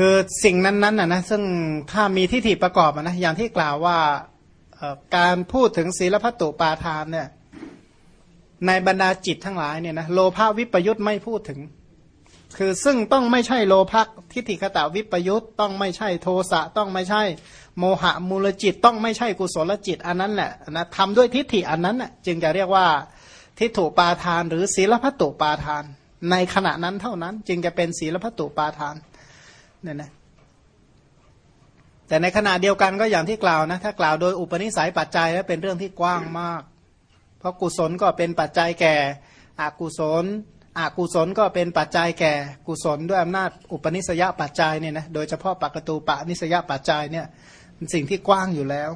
คือสิ่งนั้นๆนะนะซึ่งถ้ามีทิฏฐิประกอบนะอย่างที่กล่าวว่าการพูดถึงศีลพัตตุปาทานเนี่ยในบรรดาจิตทั้งหลายเนี่ยนะโลภะวิปยุทธไม่พูดถึง คือซึ่งต้องไม่ใช่โลภะทิฏฐิคตาวิปยุทธต้องไม่ใช่โทสะต้องไม่ใช่ โมหะมูลจิตต้องไม่ใช่กุศลจิตอันนั้นแหละนะทำด้วยทิฏฐิอันนั้นน่ะจึงจะเรียกว่าทิฏฐุปาทาน หรือศีลพัตตุปาทาน ในขณะนั้นเท่านั้นจึงจะเป็นศีลพัตตุปาทาน เนี่ยนะแต่ในขณะเดียวกันก็อย่างที่กล่าวนะถ้ากล่าวโดยอุปนิสัยปัจจัยแล้วเป็นเรื่องที่กว้างมาก เพราะกุศลก็เป็นปัจจัยแก่อกุศลอกุศลก็เป็นปัจจัยแก่กุศลด้วยอำนาจอุปนิสยปัจจัยเนี่ยนะโดยเฉพาะปกตูปะนิสยปัจจัยเนี่ยเป็นสิ่งที่กว้างอยู่แล้ว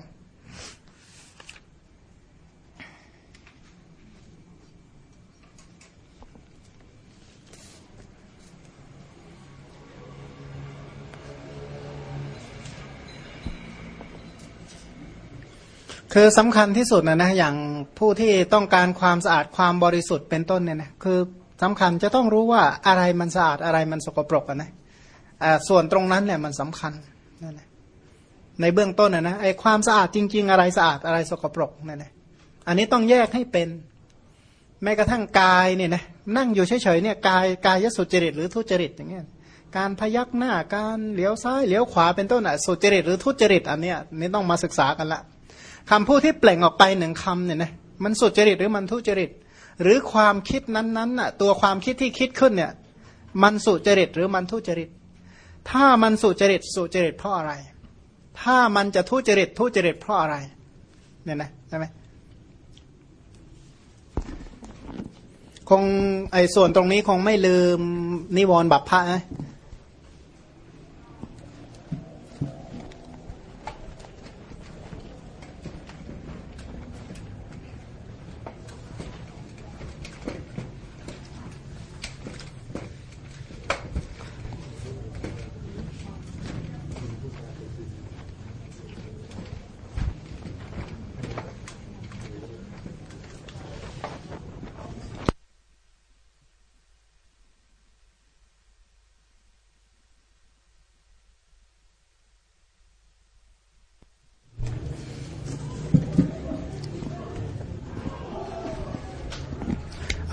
คือสำคัญที่สุดนะนะอย่างผู้ที่ต้องการความสะอาดความบริสุทธิ์เป็นต้นเนี่ยนะคือสำคัญจะต้องรู้ว่าอะไรมันสะอาดอะไรมันสกปรกนะส่วนตรงนั้นเนี่ยมันสำคัญนั่นแหละในเบื้องต้นนะนะไอ้ความสะอาดจริง ๆ อะไรสะอาดอะไรสกปรกนั่นแหละอันนี้ต้องแยกให้เป็น แม้กระทั่งกายเนี่ยนะนั่งอยู่เฉยๆเนี่ยกายกายสุจริตหรือทุจริตอย่างเงี้ยการพยักหน้าการเลี้ยวซ้ายเลี้ยวขวาเป็นต้นอะสุจริตหรือทุจริตอันเนี้ยนี่ต้องมาศึกษากันละ คำพูดที่เปล่งออกไปหนึ่งคำเนี่ยนะมันสุจริตหรือมันทุจริต หรือความคิดนั้นๆน่ะตัวความคิดที่คิดขึ้นเนี่ยมันสุจริตหรือมันทุจริต ถ้ามันสุจริตสุจริตเพราะอะไร ถ้ามันจะทุจริตทุจริตเพราะอะไรเนี่ยนะใช่ไหมคงไอ้ส่วนตรงนี้คงไม่ลืมนิวรณ์บัพพะนะ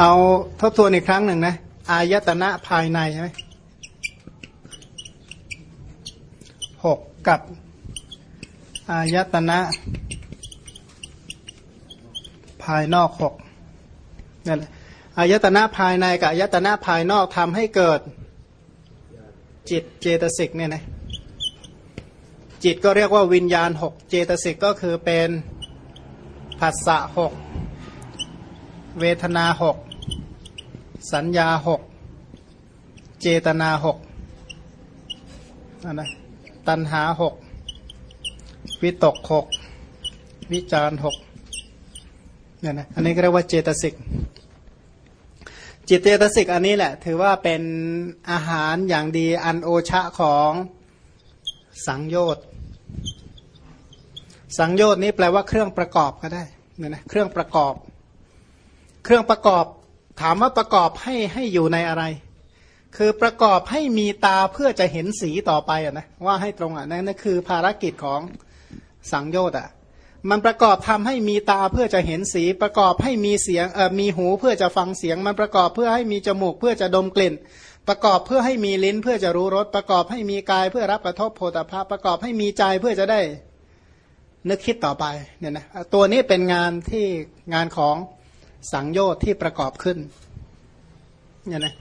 เอาทบทวนอีกครั้งหนึ่งนะ อายตนะภายในใช่ไหมหกกับ อายตนะภายนอกหกนั่นแหละอายตนะภายในกับอายตนะภายนอกทำให้เกิดจิตเจตสิกเนี่ยนะจิตก็เรียกว่าวิญญาณหกเจตสิกก็คือเป็นผัสสะหกเวทนาหก สัญญาหกเจตนาหกนะตัณหาหกวิตกหกวิจารหกเนี่ยนะอันนี้ก็เรียกว่าเจตสิกจิตเจตสิกอันนี้แหละ ถือว่าเป็นอาหารอย่างดีอันโอชะของสังโยชน์สังโยชน์นี้แปลว่าเครื่องประกอบก็ได้เนี่ยนะเครื่องประกอบ เครื่องประกอบ ถามว่าประกอบให้ให้อยู่ในอะไร คือประกอบให้มีตาเพื่อจะเห็นสีต่อไปอะนะว่าให้ตรงอะนั่นนั่นคือภารกิจของสังโยชน์อะมันประกอบทำให้มีตาเพื่อจะเห็นสี ประกอบให้มีเสียงเอ่อมีหูเพื่อจะฟังเสียง มันประกอบเพื่อให้มีจมูกเพื่อจะดมกลิ่น ประกอบเพื่อให้มีลิ้นเพื่อจะรู้รสประกอบให้มีกายเพื่อรับกระทบโพธาภาประกอบให้มีใจเพื่อจะได้นึกคิดต่อไปเนี่ยนะตัวนี้เป็นงานที่งานของ สังโยชน์ที่ประกอบขึ้นเนี่ยนะ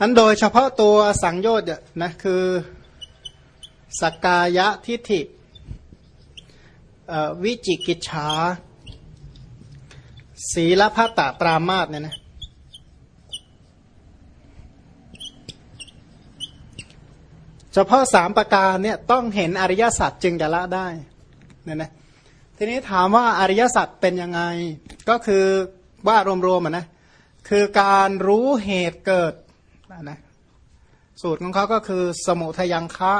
อันโดยเฉพาะตัวสังโยชน์นะคือสกกายะทิฏฐิวิจิกิจฉาศีลพัตตปรามาตเนี่ยนะเฉพาะสามประการเนี่ยต้องเห็นอริยสัจจึงจะละได้เนี่ยนะทีนี้ถามว่าอริยสัจเป็นยังไงก็คือ ว่ารวมๆอะนะคือการรู้เหตุเกิดนะสูตรของเขาก็คือสมุทยังคะ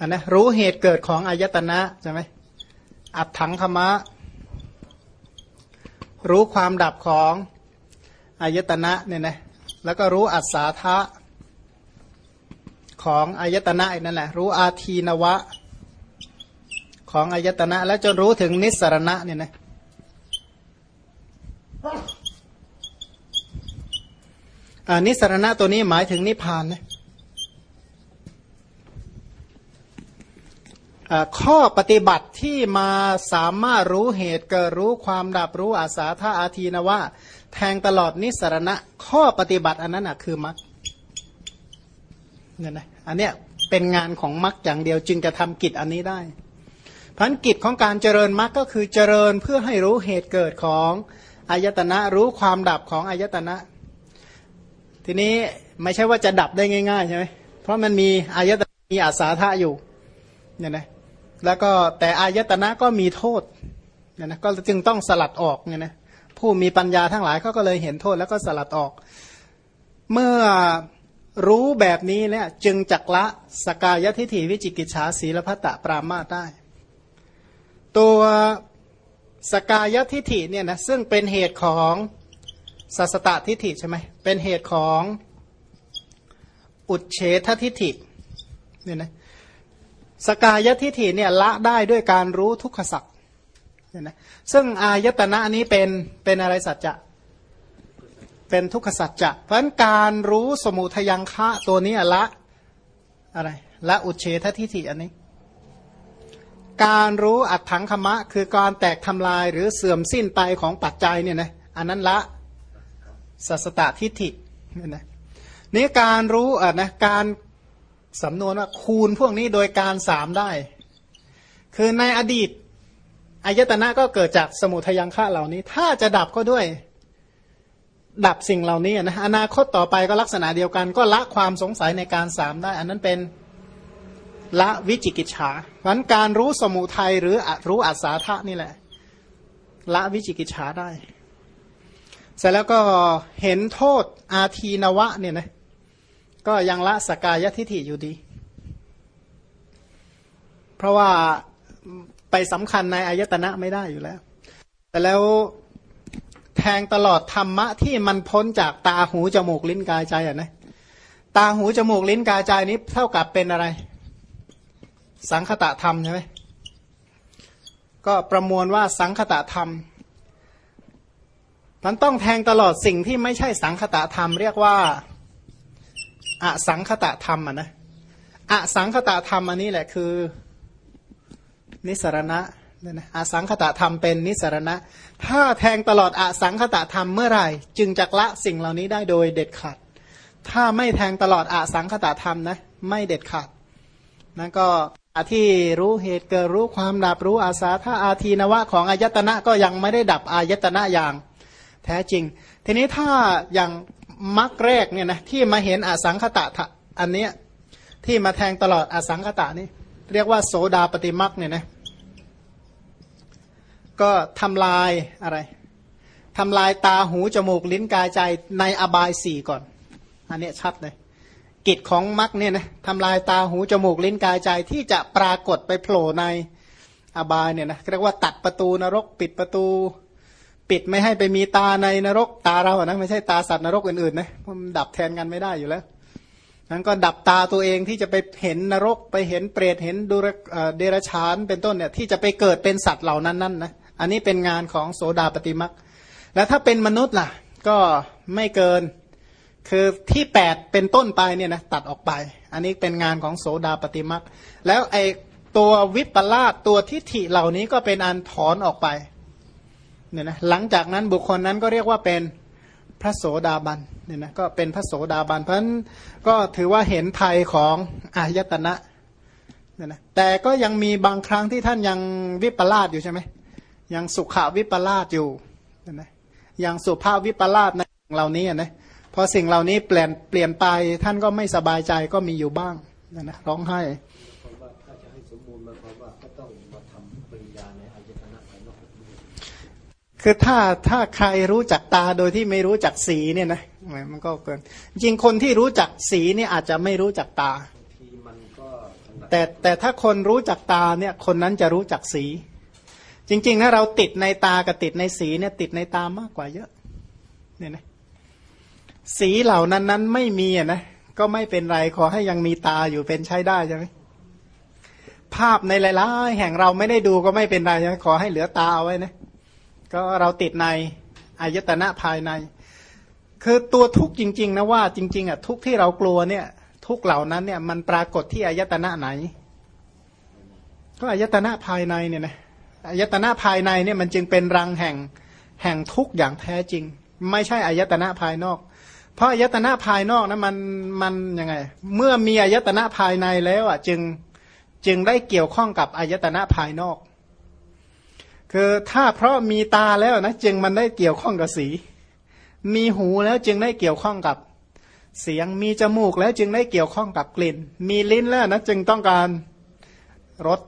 อันนะรู้เหตุเกิดของอายตนะใช่ไหมอัดถังคมะ รู้ความดับของอายตนะเนี่ยนะแล้วก็รู้อัศาทะของอายตนะนั่นแหละรู้อาทีนวะ ของอายตนะ แล้วจนรู้ถึงนิสรณะเนี่ยนะนิสรณะตัวนี้หมายถึงนิพพานนะข้อปฏิบัติที่มาสามารถรู้เหตุเกิดรู้ความดับรู้อาสาธาอาทีนว่า แทงตลอดนิสรณะ ข้อปฏิบัติอันนั้นคือมรรคเนี่ยนะอันเนี้ยเป็นงานของมรรคอย่างเดียวจึงจะทำกิจอันนี้ได้ พันกิจของการเจริญมรรคก็คือเจริญเพื่อให้รู้เหตุเกิดของอายตนะรู้ความดับของอายตนะ ทีนี้ไม่ใช่ว่าจะดับได้ง่ายๆใช่ไหมเพราะมันมีอายตนะมีอาสาธาอยู่เนี่ยนะแล้วก็แต่อายตนะก็มีโทษเนี่ยนะก็จึงต้องสลัดออกเนี่ยนะผู้มีปัญญาทั้งหลายเขาก็เลยเห็นโทษแล้วก็สลัดออก เมื่อรู้แบบนี้เนี่ยจึงจักละสกายทิฏฐิวิจิกิจฉาศีลพัตตปรามาได้ ตัวสกายทิฏฐิเนี่ยนะซึ่งเป็นเหตุของสัสตตทิฏฐิใช่ไหมเป็นเหตุของอุดเฉททิฏฐิเนี่ยนะสกายทิฏฐิเนี่ยละได้ด้วยการรู้ทุกขสัจเนี่ยนะซึ่งอายตนะนี้เป็นเป็นอะไรสัจจะเป็นทุกขสัจจะเพราะะนั้นการรู้สมุทยังคะตัวนี้ละอะไรละอุเฉททิฏฐิอันนี้ การรู้อัตถังคมะ คือการแตกทำลายหรือเสื่อมสิ้นไปของปัจจัยเนี่ยนะอันนั้นละสัสตตทิฏฐิเนี่ยนะนี่การรู้อะนะการสำนวนว่าคูณพวกนี้โดยการสามได้ คือในอดีตอายตนะก็เกิดจากสมุทยังฆะเหล่านี้ ถ้าจะดับก็ด้วย ดับสิ่งเหล่านี้นะอนาคตต่อไปก็ลักษณะเดียวกัน ก็ละความสงสัยในการสามได้ อันนั้นเป็น ละวิจิกิจฉาวันการรู้สมุทัยหรือรู้อัศาธะนี่แหละ ละวิจิกิจฉาได้ เสร็จแล้วก็เห็นโทษอาทีนวะเนี่ยนะก็ยังละสกายทิฐิอยู่ดี เพราะว่าไปสำคัญในอายตนะไม่ได้อยู่แล้ว แต่แล้วแทงตลอดธรรมะที่มันพ้นจากตาหูจมูกลิ้นกายใจอะนะตาหูจมูกลิ้นกายใจนี้เท่ากับเป็นอะไร สังคตะธรรมใช่ไหมก็ประมวลว่าสังคตะธรรม มันต้องแทงตลอดสิ่งที่ไม่ใช่สังคตะธรรม เรียกว่าอสังคตะธรรมอะนะอสังคตะธรรมอันนี้แหละคือ นิสรณะเนี่ยนะอสังคตะธรรมเป็นนิสรณะ ถ้าแทงตลอดอสังคตะธรรมเมื่อไหร่ จึงจะละสิ่งเหล่านี้ได้โดยเด็ดขาด ถ้าไม่แทงตลอดอสังคตะธรรมนะไม่เด็ดขาดนั่นก็ ที่รู้เหตุเกิดรู้ความดับรู้อาสาถ้าอาทีนวะของอายตนะก็ยังไม่ได้ดับอายตนะอย่าง แท้จริง ทีนี้ถ้าอย่างมรรคแรกเนี่ยนะที่มาเห็นอสังขตะอันเนี้ยที่มาแทงตลอดอสังขตะนี่เรียกว่าโสดาปฏิมรรคเนี่ยนะก็ทำลายอะไรทำลายตาหูจมูกลิ้นกายใจในอบายสี่ก่อน อันเนี้ยชัดเลย กิจของมรรคเนี่ยนะทำลายตาหูจมูกลิ้นกายใจที่จะปรากฏไปโผล่ในอบายเนี่ยนะเรียกว่าตัดประตูนรกปิดประตู ปิดไม่ให้ไปมีตาในนรกตาเรานะไม่ใช่ตาสัตว์นรกอื่นๆนะมันดับแทนกันไม่ได้อยู่แล้วนั้นก็ดับตาตัวเองที่จะไปเห็นนรกไปเห็นเปรตเห็นดูเดรชานเป็นต้นเนี่ยที่จะไปเกิดเป็นสัตว์เหล่านั้นนั่นนะอันนี้เป็นงานของโสดาปฏิมักแล้วถ้าเป็นมนุษย์ล่ะ ก็ไม่เกิน คือที่แปดเป็นต้นไปเนี่ยนะตัดออกไป อันนี้เป็นงานของโสดาปฏิมักแล้วไอตัววิปลาสตัวทิฏฐิเหล่านี้ก็เป็นอันถอนออกไปเนี่ยนะหลังจากนั้นบุคคลนั้นก็เรียกว่าเป็นพระโสดาบันเนี่ยนะก็เป็นพระโสดาบันเพราะนั้นก็ถือว่าเห็นไทยของอายตนะเนี่ยนะแต่ก็ยังมีบางครั้งที่ท่านยังวิปลาสอยู่ใช่ไหมยังสุขวิปลาสอยู่เนี่ยนะยังสุภาพวิปลาสในเหล่านี้นะ พอสิ่งเหล่านี้เปลี่ยนเปลี่ยนไปท่านก็ไม่สบายใจก็มีอยู่บ้างนี่ยนะร้องไห้คือถ้าถ้าใครรู้จักตาโดยที่ไม่รู้จักสีเนี่ยนะมันก็เกินจริงคนที่รู้จักสีเนี่ยอาจจะไม่รู้จักตา แต่แต่ถ้าคนรู้จักตาเนี่ยคนนั้นจะรู้จักสี จริงๆถ้าเราติดในตากับติดในสีเนี่ยติดในตามากกว่าเยอะเนี่ยนะ สีเหล่านั้นนั้นไม่มีอะนะก็ไม่เป็นไรขอให้ยังมีตาอยู่เป็นใช้ได้ใช่ไหมภาพในหลายๆแห่งเราไม่ได้ดูก็ไม่เป็นไรใช่ไหมขอให้เหลือตาเอาไว้นะก็เราติดในอายตนะภายใน คือตัวทุกข์จริง ๆ นะว่าจริง ๆอะทุกข์ที่เรากลัวเนี่ย ทุกเหล่านั้นเนี่ยมันปรากฏที่อายตนะไหน ก็อายตนะภายในเนี่ยนะอายตนะภายในเนี่ยมันจึงเป็นรังแห่งแห่งทุกข์อย่างแท้จริง ไม่ใช่อายตนะภายนอก เพราะอายตนะภายนอกนะมันมันยังไง เมื่อมีอายตนะภายในแล้วอะจึงจึงได้เกี่ยวข้องกับอายตนะภายนอก คือถ้าเพราะมีตาแล้วนะจึงมันได้เกี่ยวข้องกับสี มีหูแล้วจึงได้เกี่ยวข้องกับเสียง มีจมูกแล้วจึงได้เกี่ยวข้องกับกลิ่น มีลิ้นแล้วนะจึงต้องการรส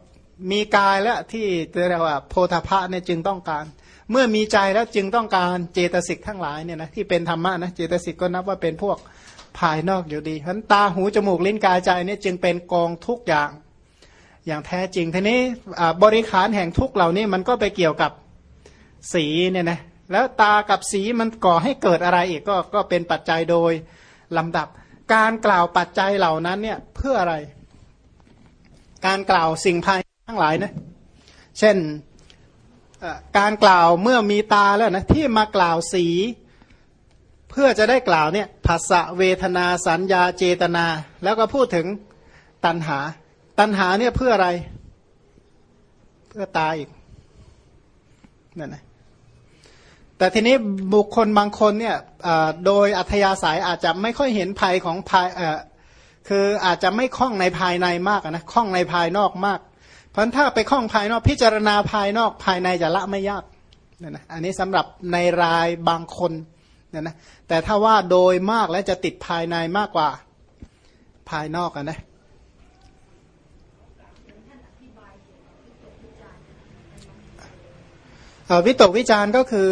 มีกายแล้วที่เรียกว่าโพธาภะเนี่ยจึงต้องการ เมื่อมีใจแล้วจึงต้องการเจตสิกทั้งหลายเนี่ยนะที่เป็นธรรมะนะเจตสิกก็นับว่าเป็นพวกภายนอกอยู่ดีเพราะตาหูจมูกลิ้นกายใจเนี่ยจึงเป็นกองทุกอย่างอย่างแท้จริงทีนี้บริขารแห่งทุกเหล่านี้มันก็ไปเกี่ยวกับสีเนี่ยนะแล้วตากับสีมันก่อให้เกิดอะไรอีกก็ก็เป็นปัจจัยโดยลำดับ การกล่าวปัจจัยเหล่านั้นเนี่ยเพื่ออะไร การกล่าวสิ่งภายทั้งหลายนะเช่น การกล่าวเมื่อมีตาแล้วนะที่มากล่าวสี เพื่อจะได้กล่าวเนี่ยภาษะเวทนาสัญญาเจตนา แล้วก็พูดถึงตัณหา ตัณหาเนี่ยเพื่ออะไร เพื่อตายอีกนั่นนะแต่ทีนี้บุคคลบางคนเนี่ยโดยอัธยาศัยอาจจะไม่ค่อยเห็นภัยของภายคืออาจจะไม่คล่องในภายในมากนะคล่องในภายนอกมาก พราะถ้าไปคล่องภายนอกพิจารณาภายนอกภายในจะละไม่ยากนี่นะอันนี้สำหรับในรายบางคนนี่นะแต่ถ้าว่าโดยมากแล้วจะติดภายในมากกว่าภายนอกนะวิตกวิจารก็คือ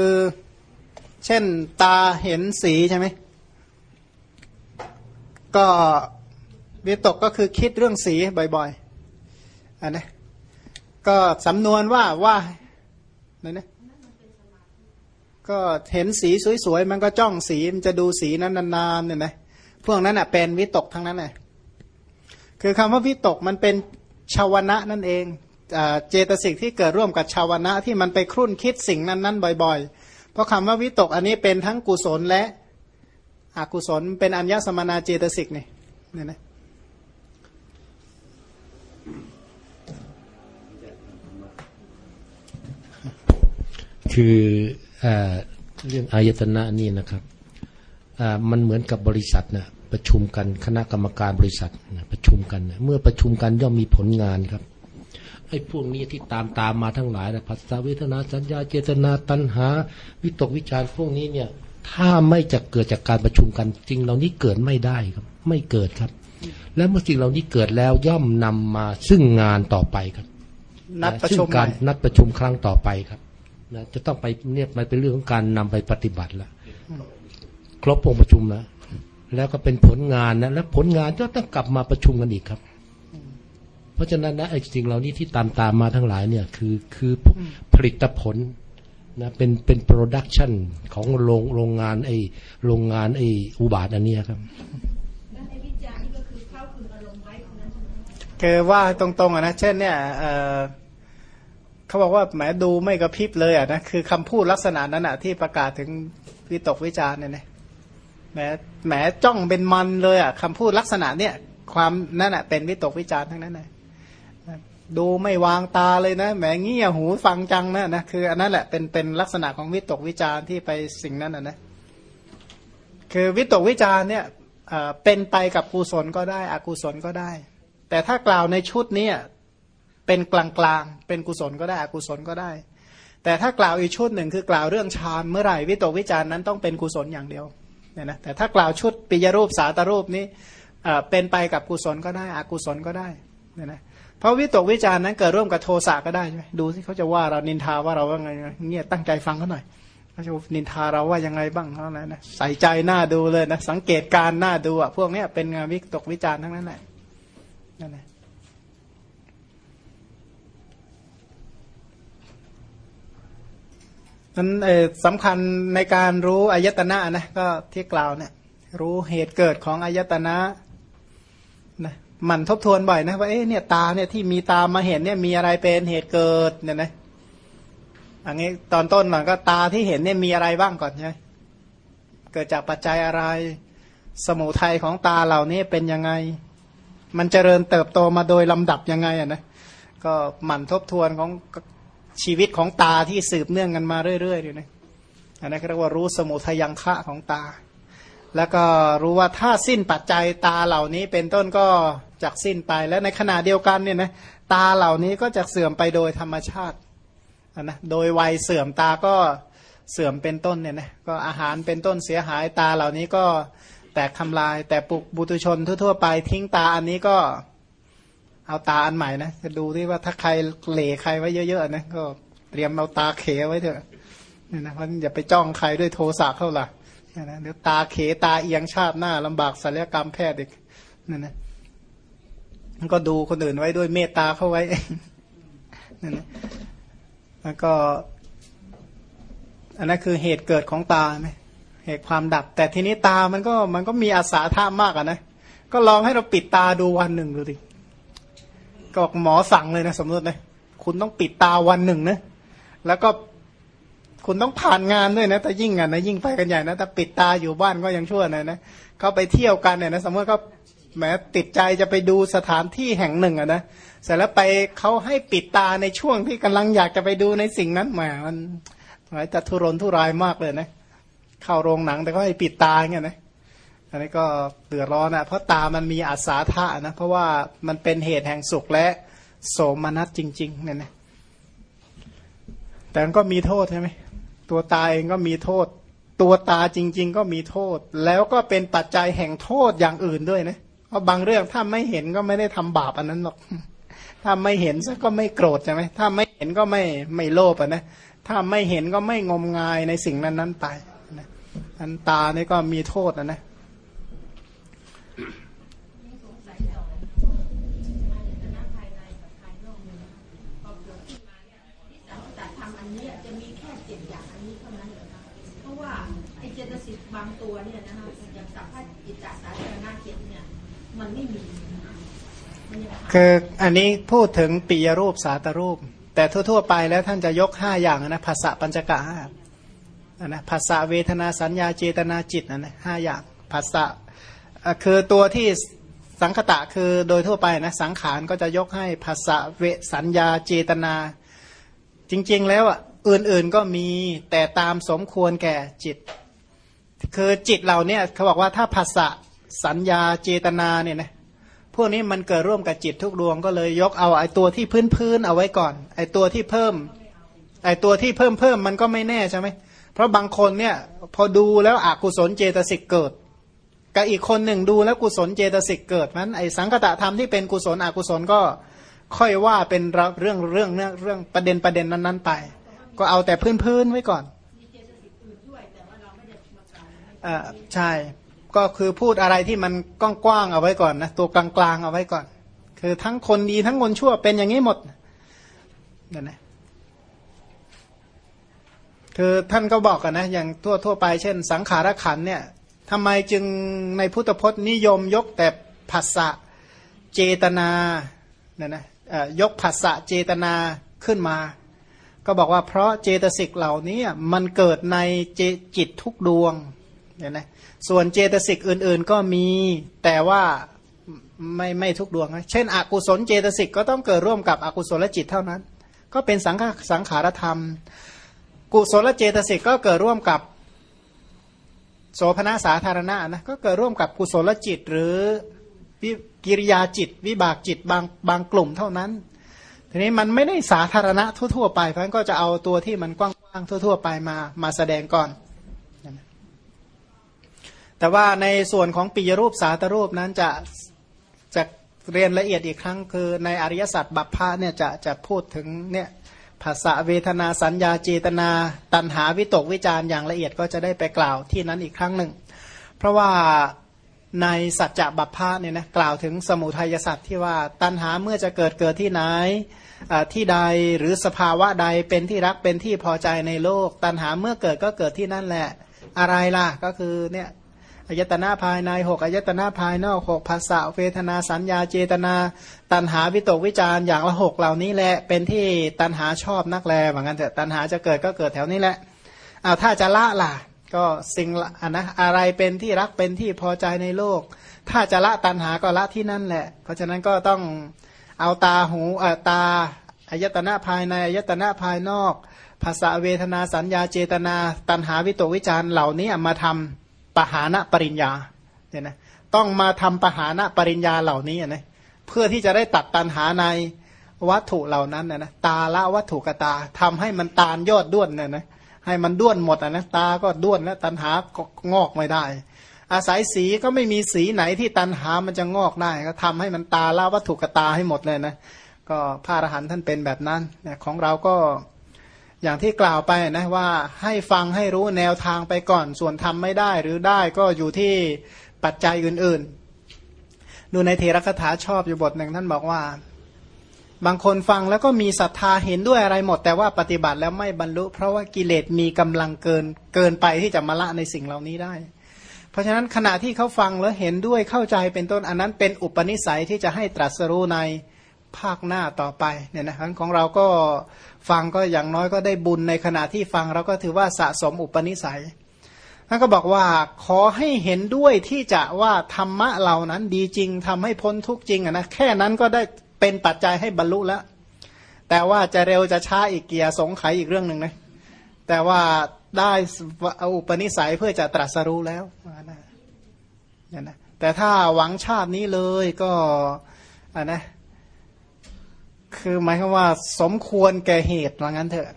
เช่นตาเห็นสีใช่ไหมก็วิตกก็คือคิดเรื่องสีบ่อยๆอันนี้ ก็สำนวนว่าว่าไหนนะก็เห็นสีสวยๆ มันก็จ้องสีมันจะดูสีนั้นนานๆเนี่ยนะพวกนั้นอะเป็นวิตกทั้งนั้นเลยคือคำว่าวิตกมันเป็นชาวนะนั่นเองเจตสิกที่เกิดร่วมกับชาวนะที่มันไปครุ่นคิดสิ่งนั้นๆบ่อย ๆ เพราะคำว่าวิตกอันนี้เป็นทั้งกุศลและอกุศลเป็นอัญญสมนาเจตสิกนี่เนี่ยนะ คือเรื่องอายตนะนี่นะครับมันเหมือนกับบริษัทนะประชุมกันคณะกรรมการบริษัทนะประชุมกันนะเมื่อประชุมกันย่อมมีผลงานครับไอ้พวกนี้ที่ตามตามมาทั้งหลายนะภาษาเวทนาสัญญาเจตนาตัณหา วิตกวิจารพวกนี้เนี่ย ถ้าไม่จะเกิดจากการประชุมกันจริงเหล่านี้เกิดไม่ได้ครับ ไม่เกิดครับ และเมื่อสิ่งเหล่านี้เกิดแล้วย่อมนำมาซึ่งงานต่อไปครับนัดประชุมการนัดประชุมครั้งต่อไปครับ นะจะต้องไปเนี่ยมันเป็นเรื่องของการนำไปปฏิบัติแล้วครบองค์ประชุมแล้วแล้วก็เป็นผลงานนะและผลงานก็ต้องกลับมาประชุมกันอีกครับ เพราะฉะนั้นนะไอ้สิ่งเหล่านี้ที่ตามตามมาทั้งหลายเนี่ยคือคือผลิตผลนะเป็นเป็นโปรดักชันของโรงโรงงานไอ้โรงงานไอ้อุบาทอันนี้ครับคือว่าตรงๆอะนะเช่นเนี่ยเขาบอกว่าแหมดูไม่กระพริบเลยอะนะคือคำพูดลักษณะนั้นอะที่ประกาศถึงวิตกวิจารเนี่ยนะแหมแหมจ้องเป็นมันเลยอะคำพูดลักษณะเนี่ย ความนั่นอะเป็นวิตกวิจารทั้งนั้นเลยดูไม่วางตาเลยนะแหมเงี่ยหูฟังจังนะนะคืออันนั้นแหละเป็นเป็นลักษณะของวิตกวิจารที่ไปสิ่งนั้นนะนะคือวิตกวิจารเนี่ยเป็นไปกับกุศลก็ได้ อกุศลก็ได้ แต่ถ้ากล่าวในชุดนี้ เป็นกลางกลางเป็นกุศลก็ได้อกุศลก็ได้ แต่ถ้ากล่าวอีกชุดหนึ่งคือกล่าวเรื่องฌานเมื่อไหร่วิตกวิจารนั้นต้องเป็นกุศลอย่างเดียวเนี่ยนะแต่ถ้ากล่าวชุดปิยรูปสาตรูปนี้เป็นไปกับกุศลก็ได้อกุศลก็ได้เนี่ยนะเพราะวิตกวิจารณ์นั้นเกิดร่วมกับโทสะก็ได้ใช่ไหมดูสิเขาจะว่าเรานินทาว่าเราว่าไงเงี้ยตั้งใจฟังเขาหน่อยเขาจะนินทาเราว่ายังไงบ้างเขานะใส่ใจหน้าดูเลยนะสังเกตการหน้าดูอะพวกเนี้ยเป็นงานวิตกวิจารณ์ทั้งนั้นแหละนั่นแหละ นั้นสำคัญในการรู้อายตนะนะก็ที่กล่าวเนี่ยรู้เหตุเกิดของอายตนะนะมันทบทวนบ่อยนะว่าเอ๊ะเนี่ยตาเนี่ยที่มีตามาเห็นเนี่ยมีอะไรเป็นเหตุเกิดเนี่ยนะอันนี้ตอนต้นหน่อยก็ตาที่เห็นเนี่ยมีอะไรบ้างก่อนใช่ไหมเกิดจากปัจจัยอะไร สมุทัยของตาเหล่านี้เป็นยังไง มันเจริญเติบโตมาโดยลำดับยังไงอะนะก็หมั่นทบทวนของ ชีวิตของตาที่สืบเนื่องกันมาเรื่อยๆอยู่นะอันนั้นเรียกว่ารู้สมุทัยังคะของตา แล้วก็รู้ว่าถ้าสิ้นปัจจัยตาเหล่านี้เป็นต้นก็จากสิ้นไป และในขณะเดียวกันเนี่ยนะตาเหล่านี้ก็จะเสื่อมไปโดยธรรมชาตินะโดยวัยเสื่อมตาก็เสื่อมเป็นต้นเนี่ยนะก็อาหารเป็นต้นเสียหายตาเหล่านี้ก็แตกทำลาย แต่ปุกบุตุชนทั่วๆไปทิ้งตาอันนี้ก็ เอาตาอันใหม่นะจะดูที่ว่าถ้าใครเหล่ใครไว้เยอะๆนะก็เตรียมเอาตาเขไว้เถอะนี่นะเพราะอย่าไปจ้องใครด้วยโทสะเข้าล่ะนะเดี๋ยวตาเขตาเอียงชาติหน้าลำบากศัลยกรรมแพทย์อีกนั่นนะมันก็ดูคนอื่นไว้ด้วยเมตตาเข้าไว้นั่นนะแล้วก็ อันนั้นคือเหตุเกิดของตาไหมเหตุความดับ แต่ทีนี้ตามันก็มันก็มีอาสาท่ามากอะนะก็ลองให้เราปิดตาดูวันหนึ่งดูดิ ก็หมอสั่งเลยนะสมมตินะคุณต้องปิดตาวันหนึ่งนะแล้วก็คุณต้องผ่านงานด้วยนะแต่ยิ่งอะนะยิ่งไปกันใหญ่นะแต่ปิดตาอยู่บ้านก็ยังชั่วหน่อยนะเขาไปเที่ยวกันเนี่ยนะสมมติเขาแหมติดใจจะไปดูสถานที่แห่งหนึ่งอะนะเสร็จแล้วไปเขาให้ปิดตาในช่วงที่กำลังอยากจะไปดูในสิ่งนั้นแหมมันหมายจะทุรนทุรายมากเลยนะ เข้าโรงหนังแต่ก็ให้ปิดตาเงี้ยนะ อันนี้ก็เดือดร้อนนะเพราะตามันมีอาสาทะนะเพราะว่ามันเป็นเหตุแห่งสุขและโสมนัสจริงๆเนี่ยนะแต่มันก็มีโทษใช่ไหมตัวตาเองก็มีโทษ ตัวตาจริง ๆ ก็มีโทษ แล้วก็เป็นปัจจัยแห่งโทษอย่างอื่นด้วยนะเพราะบางเรื่องถ้าไม่เห็นก็ไม่ได้ทำบาปอันนั้นหรอกถ้าไม่เห็นซะก็ไม่โกรธใช่ไหมถ้าไม่เห็นก็ไม่ไม่โลภอะนะถ้าไม่เห็นก็ไม่งมงายในสิ่งนั้นๆไปนะอันตานี่ก็มีโทษนะนะบางตัวเนี่ยนะคะอย่างสัพพะจิตตสาธารณเจตเนี่ย มันไม่มีคืออันนี้พูดถึงปิยรูปสาตรูป แต่ทั่ว ๆ ไปแล้วท่านจะยกห้าอย่างนะภาษาปัญจกะห้านะภาษาเวทนาสัญญาเจตนาจิตนะนะห้าอย่างภาษาคือตัวที่สังคตะคือโดยทั่วไปนะสังขารก็จะยกให้ภาษาเวสัญญาเจตนา จริง ๆ แล้วอะอื่นๆก็มีแต่ตามสมควรแก่จิต คือจิตเราเนี่ยเขาบอกว่าถ้าภาษา สัญญาเจตนาเนี่ยนะพวกนี้มันเกิดร่วมกับจิตทุกดวงก็เลยยกเอาไอ้ตัวที่พื้นพื้นเอาไว้ก่อน ไอ้ตัวที่เพิ่ม ไอ้ตัวที่เพิ่มเพิ่มมันก็ไม่แน่ใช่ไหมเพราะบางคนเนี่ยพอดูแล้วอกุศลเจตสิกเกิดกับอีกคนหนึ่งดูแล้วกุศลเจตสิกเกิดนั้นไอ้สังคตะธรรมที่เป็นกุศลอกุศลก็ค่อยว่าเป็นเรื่องเรื่องเรื่องเรื่องประเด็นประเด็นนั้นๆไป ก็เอาแต่พื้นพื้นไว้ก่อนอ่าใช่ ก็คือพูดอะไรที่มันกว้างๆเอาไว้ก่อนนะตัวกลางๆเอาไว้ก่อน คือทั้งคนดีทั้งคนชั่วเป็นอย่างนี้หมดนั่นนะคือท่านก็บอกกันนะอย่างทั่วทั่วไปเช่น สังขารขันเนี่ยทำไมจึงในพุทธพจน์นิยมยกแต่ภาษะเจตนาเนี่ยนะยกภาษะเจตนาขึ้นมา ก็บอกว่าเพราะเจตสิกเหล่านี้มันเกิดในจิตทุกดวง เนี่ยนะส่วนเจตสิกอื่นๆก็มีแต่ว่าไม่ไม่ทุกดวงนะเช่น อกุศลเจตสิกก็ต้องเกิดร่วมกับอกุศลจิตเท่านั้น ก็เป็นสังขสังขารธรรม กุศลเจตสิกก็เกิดร่วมกับโสภณสาธารณะนะก็เกิดร่วมกับกุศลจิตหรือกิริยาจิต วิบากจิตบางบางกลุ่มเท่านั้น ทีนี้มันไม่ได้สาธารณะทั่วๆไปเพราะฉะนั้นก็จะเอาตัวที่มันกว้างๆทั่ว ๆ ไปมามาแสดงก่อน แต่ว่าในส่วนของปิยรูปสาตรูปนั้นจะจะเรียนละเอียดอีกครั้งคือในอริยสัจบัพพะเนี่ยจะจะพูดถึงเนี่ยภาษาเวทนาสัญญาเจตนา ตัณหาวิตกวิจารอย่างละเอียดก็จะได้ไปกล่าวที่นั้นอีกครั้งหนึ่ง เพราะว่าในสัจจะบัพพะเนี่ยนะกล่าวถึงสมุทัยสัจที่ว่าตัณหาเมื่อจะเกิดเกิดที่ไหนที่ใดหรือสภาวะใดเป็นที่รักเป็นที่พอใจในโลก ตัณหาเมื่อเกิดก็เกิดที่นั่นแหละอะไรล่ะก็คือเนี่ย อายตนะภายในหกอายตนะภายนอกหกภาษาเวทนาสัญญาเจตนา ตัณหาวิตกวิจารอย่างละหกเหล่านี้แหละเป็นที่ตัณหาชอบนักแลเหมือนกันเถอะตัณหาจะเกิดก็เกิดแถวนี้แหละอ้าวถ้าจะละล่ะ ก็สิ่งอะนะอะไรเป็นที่รักเป็นที่พอใจในโลก ถ้าจะละตัณหาก็ละที่นั่นแหละ เพราะฉะนั้นก็ต้องเอาตาหูเอ่อตาอายตนะภายในอายตนะภายนอก ภาษาเวทนาสัญญาเจตนา ตัณหาวิตกวิจารเหล่านี้มาทำ ปหานะปริญญาเนี่ยนะต้องมาทำปหานะปริญญาเหล่านี้นะเพื่อที่จะได้ตัดตัณหาในวัตถุเหล่านั้นนะนะตาละวัตถุกตาทำให้มันตาลยอดด้วนเนี่ยนะให้มันด้วนหมดนะตาก็ด้วนแล้วตัณหาก็งอกไม่ได้ อาศัยสีก็ไม่มีสีไหนที่ตันหามันจะงอกได้ ก็ทำให้มันตาละวัตถุกตาให้หมดเลยนะก็พระอรหันต์ท่านเป็นแบบนั้นนะของเราก็ อย่างที่กล่าวไปนะว่าให้ฟังให้รู้แนวทางไปก่อน ส่วนทำไม่ได้หรือได้ก็อยู่ที่ปัจจัยอื่นๆ ดูในเทระคาถาชอบอยู่บทหนึ่งท่านบอกว่า บางคนฟังแล้วก็มีศรัทธาเห็นด้วยอะไรหมด แต่ว่าปฏิบัติแล้วไม่บรรลุ เพราะว่ากิเลสมีกำลังเกินเกินไปที่จะมาละในสิ่งเหล่านี้ได้ เพราะฉะนั้นขณะที่เขาฟังแล้วเห็นด้วยเข้าใจเป็นต้นอันนั้นเป็นอุปนิสัยที่จะให้ตรัสรู้ใน ภาคหน้าต่อไปเนี่ยนะครับของเราก็ฟังก็อย่างน้อยก็ได้บุญในขณะที่ฟังเราก็ถือว่าสะสมอุปนิสัยท่านก็บอกว่าขอให้เห็นด้วยที่จะว่าธรรมะเหล่านั้นดีจริงทำให้พ้นทุกจริงอะนะแค่นั้นก็ได้เป็นปัจจัยให้บรรลุแล้ว แต่ว่าจะเร็วจะช้าอีกเกียร์สงไขอีกเรื่องหนึ่งนะแต่ว่าได้อุปนิสัยเพื่อจะตรัสรู้แล้วนะนะแต่ถ้าหวังชาตินี้เลยก็อ่านะ คือหมายความว่า สมควรแก่เหตุว่างั้นเถอะ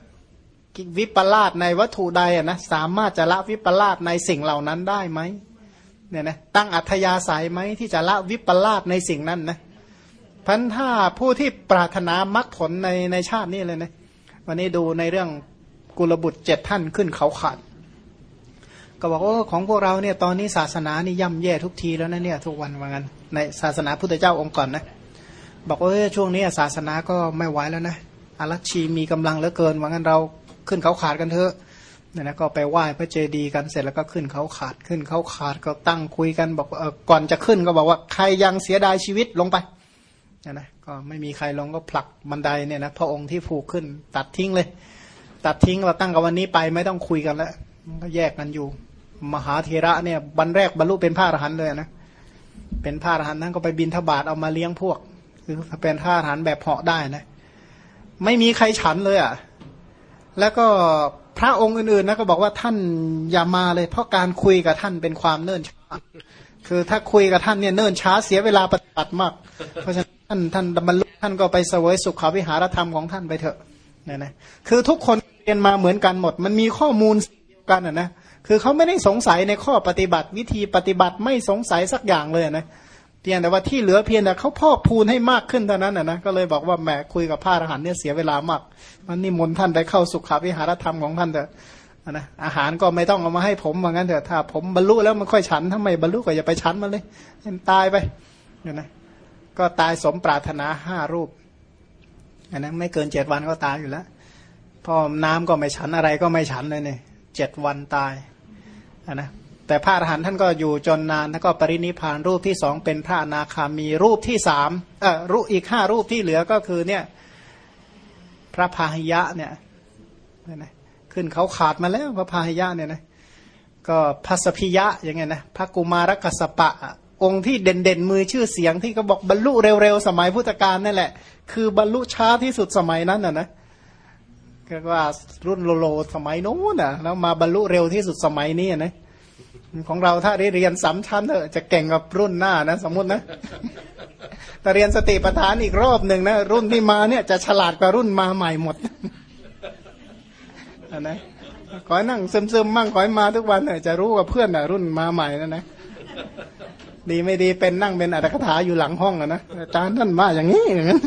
วิปลาสในวัตถุใดอะนะสามารถจะละวิปลาสในสิ่งเหล่านั้นได้ไหมเนี่ยนะตั้งอัธยาศัยไหมที่จะละวิปลาสในสิ่งนั้นนะพันถ้าผู้ที่ปรารถนามรรคผลในในชาตินี้เลยนะวันนี้ดูในเรื่องกุลบุตรเจ็ดท่านขึ้นเขาขาดก็บอกว่าของพวกเราเนี่ยตอนนี้ศาสนานี่ย่ำแย่ทุกทีแล้วนะเนี่ยทุกวันว่างั้นในศาสนาพุทธเจ้าองค์ก่อนนะ บอกว่าช่วงนี้ศาสนาก็ไม่ไหวแล้วนะอารัชีมีกำลังเหลือเกินว่างั้นเราขึ้นเขาขาดกันเถอะเนี่ยนะก็ไปไหว้พระเจดีย์กันเสร็จแล้วก็ขึ้นเขาขาดขึ้นเขาขาดก็ตั้งคุยกันบอกเออก่อนจะขึ้นก็บอกว่าใครยังเสียดายชีวิตลงไปเนี่ยนะก็ไม่มีใครลงก็ผลักบันไดเนี่ยนะพระองค์ที่ผูกขึ้น ตัดทิ้งเลย ตัดทิ้งเราตั้งกับวันนี้ไปไม่ต้องคุยกันแล้วก็แยกกันอยู่ มหาเทระเนี่ยบันแรกบรรลุเป็นพระอรหันต์เลยนะเป็นพระอรหันต์นั้นก็ไปบินทบาทเอามาเลี้ยงพวก คือเป็นพระอรหันแบบเหาะได้นะ ไม่มีใครฉันเลยอะ แล้วก็พระองค์อื่นๆนะก็บอกว่าท่านอย่ามาเลย เพราะการคุยกับท่านเป็นความเนิ่นช้า คือถ้าคุยกับท่านเนี่ยเนิ่นช้าเสียเวลาปฏิบัติมาก เพราะฉะนั้นท่านท่านบรรลุท่านก็ไปเสวยสุขวิหารธรรมของท่านไปเถอะเนี่ยนะคือทุกคนเรียนมาเหมือนกันหมด มันมีข้อมูลกันอะนะคือเขาไม่ได้สงสัยในข้อปฏิบัติวิธีปฏิบัติไม่สงสัยสักอย่างเลยนะเพียงแต่ว่าที่เหลือเพียงแต่เขาพอกพูนให้มากขึ้นเท่านั้นนะนะก็เลยบอกว่าแหมคุยกับพระอรหันต์เนี่ยเสียเวลามาก มันนิมนต์ท่านไปเข้าสุขาวิหารธรรมของท่านเถอะนะอาหารก็ไม่ต้องเอามาให้ผมเหมือนกันเถอะถ้า ผมบรรลุแล้วมันค่อยฉันถ้าไม่บรรลุก็อย่าไปฉันมันเลยตายไปนะก็ตายสมปรารถนาห้ารูปอันนั้นไม่เกินเจ็ดวันก็ตายอยู่แล้วพอน้ำก็ไม่ฉันอะไรก็ไม่ฉันเลยเนี่ยเจ็ดวันตายนนะ แต่พระอรหันต์ท่านก็อยู่จนนานแล้วก็ปรินิพานรูปที่สองเป็นพระอนาคามีรูปที่สามเออรูปอีกห้ารูปที่เหลือก็คือเนี่ยพระพาหิยะเนี่ยนะขึ้นเขาขาดมาแล้วพระพาหิยะเนี่ยนะก็พัสพิยะอย่างเงี้ยนะพระกุมารกัสปะ องค์ที่เด่นเด่นมือชื่อเสียงที่เขาบอกบรรลุเร็วๆ สมัยพุทธกาลนั่นแหละ คือบรรลุช้าที่สุดสมัยนั้นน่ะนะก็ว่ารุ่นโลโลสมัยโน้นน่ะแล้วมาบรรลุเร็วที่สุดสมัยนี้นะ ของเราถ้าได้เรียนสามชั้นเถอะจะเก่งกับรุ่นหน้านะสมมตินะแต่เรียนสติปัฏฐานอีกรอบหนึ่งนะรุ่นที่มาเนี่ยจะฉลาดกว่ารุ่นมาใหม่หมดนะขอนั่งซึมๆมั่งขอมาทุกวันเน่ยจะรู้ว่าเพื่อนอะรุ่นมาใหม่นะนะดีไม่ดีเป็นนั่งเป็นอัตถกถาอยู่หลังห้องอะนะอาจารย์ท่านมาอย่างนี้อย่างนั้น